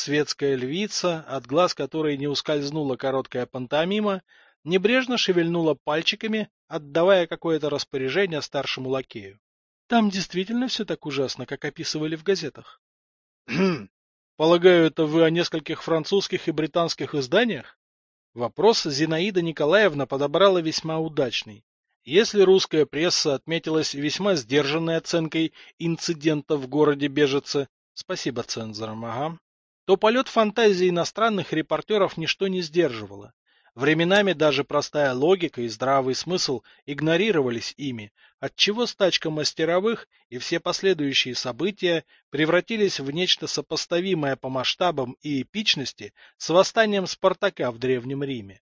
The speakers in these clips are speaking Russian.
Светская львица, от глаз которой не ускользнула короткая пантомима, небрежно шевельнула пальчиками, отдавая какое-то распоряжение старшему лакею. Там действительно все так ужасно, как описывали в газетах. Хм, полагаю, это вы о нескольких французских и британских изданиях? Вопрос Зинаида Николаевна подобрала весьма удачный. Если русская пресса отметилась весьма сдержанной оценкой инцидента в городе Бежице, спасибо цензорам, ага, то полет фантазии иностранных репортеров ничто не сдерживало. Временами даже простая логика и здравый смысл игнорировались ими, отчего стачка мастеровых и все последующие события превратились в нечто сопоставимое по масштабам и эпичности с восстанием Спартака в Древнем Риме.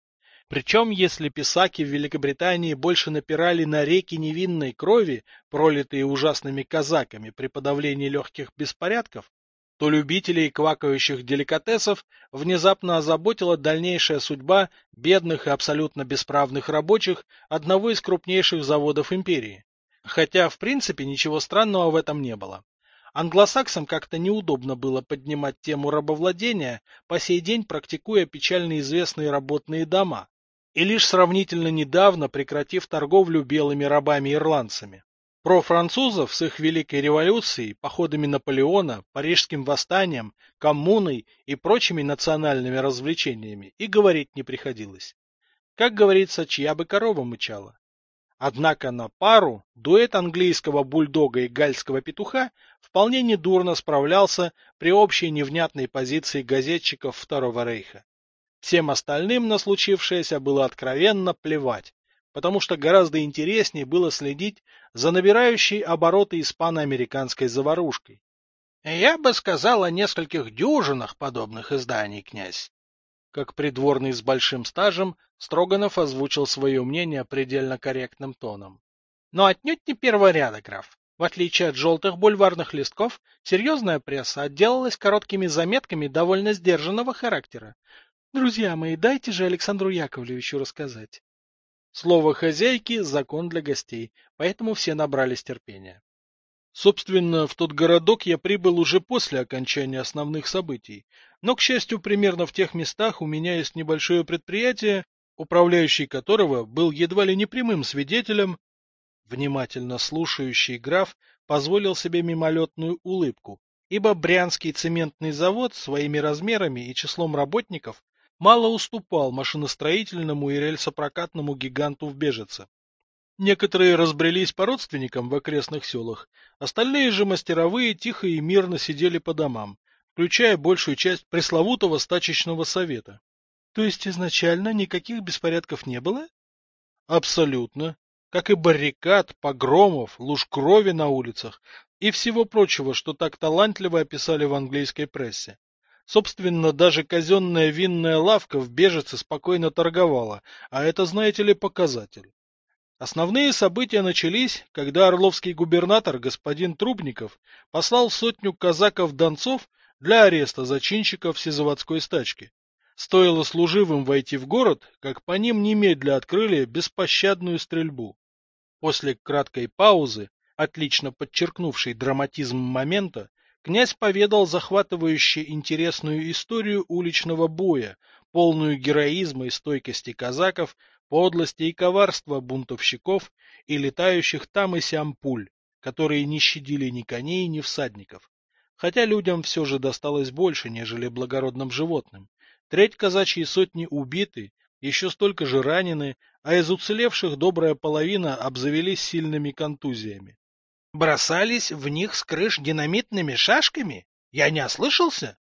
Причем, если писаки в Великобритании больше напирали на реки невинной крови, пролитые ужасными казаками при подавлении легких беспорядков, то любителей квакающих деликатесов внезапно озаботила дальнейшая судьба бедных и абсолютно бесправных рабочих одного из крупнейших заводов империи. Хотя, в принципе, ничего странного в этом не было. Англосаксам как-то неудобно было поднимать тему рабовладения, по сей день практикуя печально известные работные дома, и лишь сравнительно недавно прекратив торговлю белыми рабами-ирландцами. Про французов с их Великой революцией, походами Наполеона, Парижским восстанием, коммуной и прочими национальными развлечениями и говорить не приходилось. Как говорится, чья бы корова мычала. Однако на пару дуэт английского бульдога и гальского петуха вполне недурно справлялся при общей невнятной позиции газетчиков Второго Рейха. Всем остальным на случившееся было откровенно плевать, потому что гораздо интереснее было следить за набирающей обороты испано-американской заварушкой. Я бы сказал о нескольких дюжинах подобных изданий, князь. Как придворный с большим стажем, Строганов озвучил свое мнение предельно корректным тоном. Но отнюдь не первого ряда, граф. В отличие от желтых бульварных листков, серьезная пресса отделалась короткими заметками довольно сдержанного характера. Друзья мои, дайте же Александру Яковлевичу рассказать. Слово хозяйки – закон для гостей, поэтому все набрались терпения. Собственно, в тот городок я прибыл уже после окончания основных событий, но, к счастью, примерно в тех местах у меня есть небольшое предприятие, управляющий которого был едва ли не прямым свидетелем. Внимательно слушающий граф позволил себе мимолетную улыбку, ибо Брянский цементный завод своими размерами и числом работников мало уступал машиностроительному и рельсопрокатному гиганту в Бежице. Некоторые разбрелись по родственникам в окрестных селах, остальные же мастеровые тихо и мирно сидели по домам, включая большую часть пресловутого стачечного совета. То есть изначально никаких беспорядков не было? Абсолютно. Как и баррикад, погромов, луж крови на улицах и всего прочего, что так талантливо описали в английской прессе. Собственно, даже казенная винная лавка в Бежице спокойно торговала, а это, знаете ли, показатель. Основные события начались, когда орловский губернатор господин Трубников послал сотню казаков-донцов для ареста зачинщиков всезаводской стачки. Стоило служивым войти в город, как по ним немедля открыли беспощадную стрельбу. После краткой паузы, отлично подчеркнувшей драматизм момента, князь поведал захватывающе интересную историю уличного боя, полную героизма и стойкости казаков, подлости и коварства бунтовщиков и летающих там и сям пуль, которые не щадили ни коней, ни всадников. Хотя людям все же досталось больше, нежели благородным животным. Треть казачьей сотни убиты, еще столько же ранены, а из уцелевших добрая половина обзавелись сильными контузиями. Бросались в них с крыш динамитными шашками? Я не ослышался?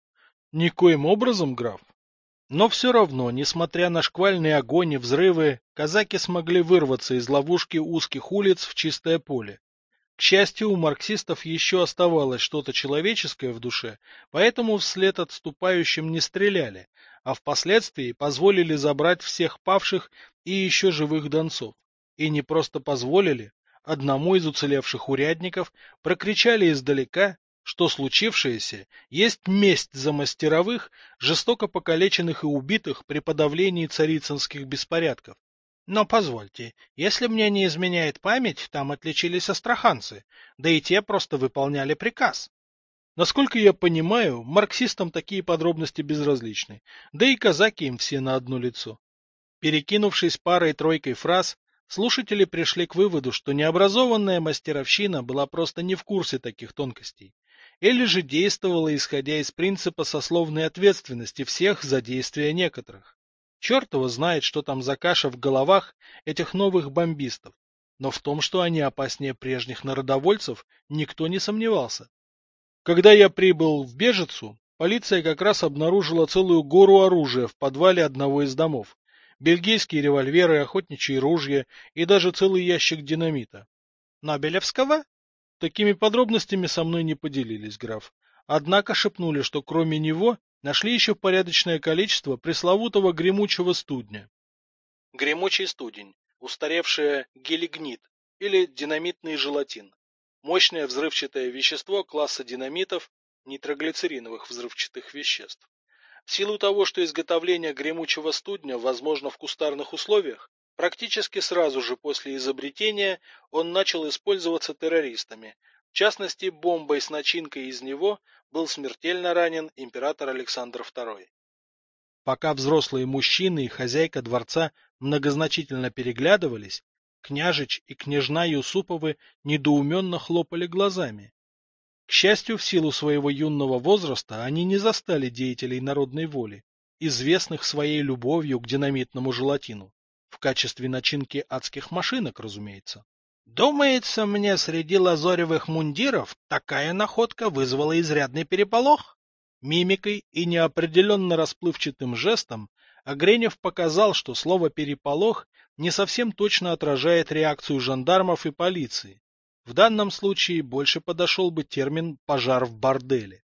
Никоим образом, граф. Но все равно, несмотря на шквальный огонь и взрывы, казаки смогли вырваться из ловушки узких улиц в чистое поле. К счастью, у марксистов еще оставалось что-то человеческое в душе, поэтому вслед отступающим не стреляли, а впоследствии позволили забрать всех павших и еще живых донцов. И не просто позволили, одному из уцелевших урядников прокричали издалека, что случившееся есть месть за мастеровых, жестоко покалеченных и убитых при подавлении царицынских беспорядков. Но позвольте, если мне не изменяет память, там отличились астраханцы, да и те просто выполняли приказ. Насколько я понимаю, марксистам такие подробности безразличны, да и казаки им все на одно лицо. Перекинувшись парой-тройкой фраз, слушатели пришли к выводу, что необразованная мастеровщина была просто не в курсе таких тонкостей, или же действовала исходя из принципа сословной ответственности всех за действия некоторых. Черт его знает, что там за каша в головах этих новых бомбистов, но в том, что они опаснее прежних народовольцев, никто не сомневался. Когда я прибыл в Бежицу, полиция как раз обнаружила целую гору оружия в подвале одного из домов. Бельгийские револьверы, охотничьи ружья и даже целый ящик динамита. Набелевского? Такими подробностями со мной не поделились, граф. Однако шепнули, что кроме него нашли еще порядочное количество пресловутого гремучего студня. Гремучий студень, устаревшее гелигнит или динамитный желатин. Мощное взрывчатое вещество класса динамитов, нитроглицериновых взрывчатых веществ. В силу того, что изготовление гремучего студня возможно в кустарных условиях, практически сразу же после изобретения он начал использоваться террористами. В частности, бомбой с начинкой из него был смертельно ранен император Александр II. Пока взрослые мужчины и хозяйка дворца многозначительно переглядывались, Княжич и княжна Юсуповы недоуменно хлопали глазами. К счастью, в силу своего юного возраста они не застали деятелей народной воли, известных своей любовью к динамитному желатину, в качестве начинки адских машинок, разумеется. Думается мне, среди лазоревых мундиров такая находка вызвала изрядный переполох. Мимикой и неопределенно расплывчатым жестом Огренев показал, что слово «переполох» не совсем точно отражает реакцию жандармов и полиции. В данном случае больше подошел бы термин «пожар в борделе».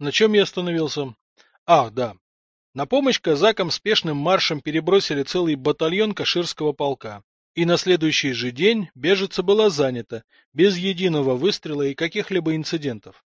На чем я остановился? Ах, да. На помощь казакам спешным маршем перебросили целый батальон Каширского полка. И на следующий же день бежица была занята, без единого выстрела и каких-либо инцидентов.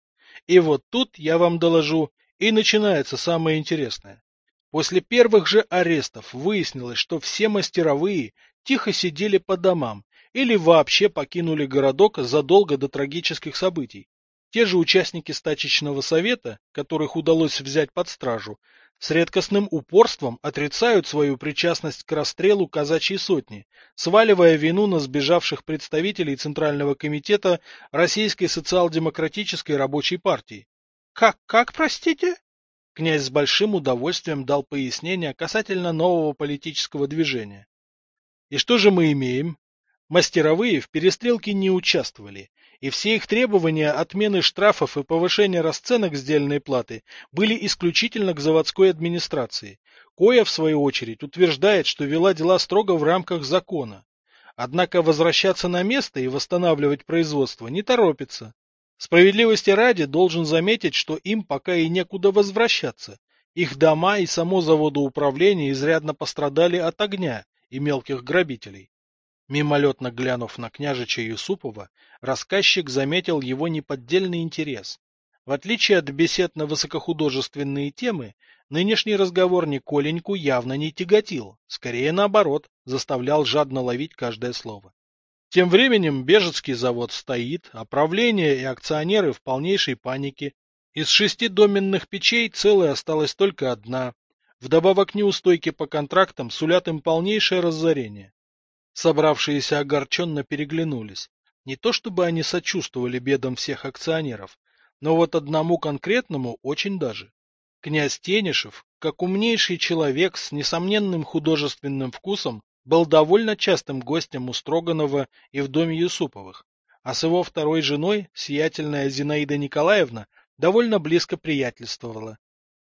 И вот тут, я вам доложу, и начинается самое интересное. После первых же арестов выяснилось, что все мастеровые тихо сидели по домам или вообще покинули городок задолго до трагических событий. Те же участники стачечного совета, которых удалось взять под стражу, с редкостным упорством отрицают свою причастность к расстрелу казачьей сотни, сваливая вину на сбежавших представителей Центрального комитета Российской социал-демократической рабочей партии. Как, как, простите? Князь с большим удовольствием дал пояснение касательно нового политического движения. И что же мы имеем? Мастеровые в перестрелке не участвовали, и все их требования отмены штрафов и повышения расценок сдельной платы были исключительно к заводской администрации, коя, в свою очередь, утверждает, что вела дела строго в рамках закона. Однако возвращаться на место и восстанавливать производство не торопится. Справедливости ради должен заметить, что им пока и некуда возвращаться. Их дома и само заводоуправление изрядно пострадали от огня и мелких грабителей. Мимолетно глянув на княжича Юсупова, рассказчик заметил его неподдельный интерес. В отличие от бесед на высокохудожественные темы, нынешний разговор Николеньку явно не тяготил, скорее наоборот, заставлял жадно ловить каждое слово. Тем временем Бежецкий завод стоит, а правление и акционеры в полнейшей панике. Из шести доменных печей целой осталась только одна. Вдобавок неустойки по контрактам сулят им полнейшее разорение. Собравшиеся огорченно переглянулись. Не то чтобы они сочувствовали бедам всех акционеров, но вот одному конкретному очень даже. Князь Тенишев, как умнейший человек с несомненным художественным вкусом, был довольно частым гостем у Строганова и в доме Юсуповых, а с его второй женой, сиятельная Зинаида Николаевна, довольно близко приятельствовала.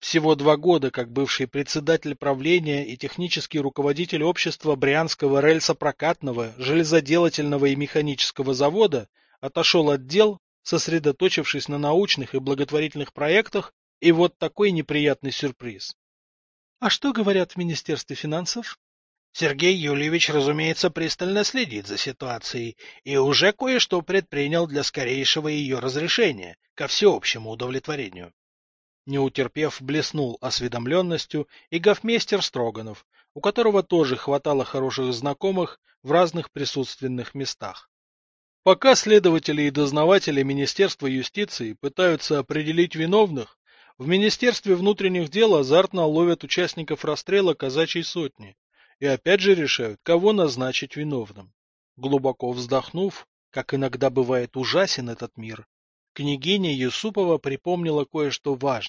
Всего два года, как бывший председатель правления и технический руководитель общества Брянского рельсопрокатного, железоделательного и механического завода, отошел от дел, сосредоточившись на научных и благотворительных проектах, и вот такой неприятный сюрприз. — А что говорят в Министерстве финансов? Сергей Юльевич, разумеется, пристально следит за ситуацией и уже кое-что предпринял для скорейшего ее разрешения, ко всеобщему удовлетворению. Не утерпев, блеснул осведомленностью и гофмейстер Строганов, у которого тоже хватало хороших знакомых в разных присутственных местах. Пока следователи и дознаватели Министерства юстиции пытаются определить виновных, в Министерстве внутренних дел азартно ловят участников расстрела казачьей сотни и опять же решают, кого назначить виновным. Глубоко вздохнув, как иногда бывает ужасен этот мир, княгиня Юсупова припомнила кое-что важное.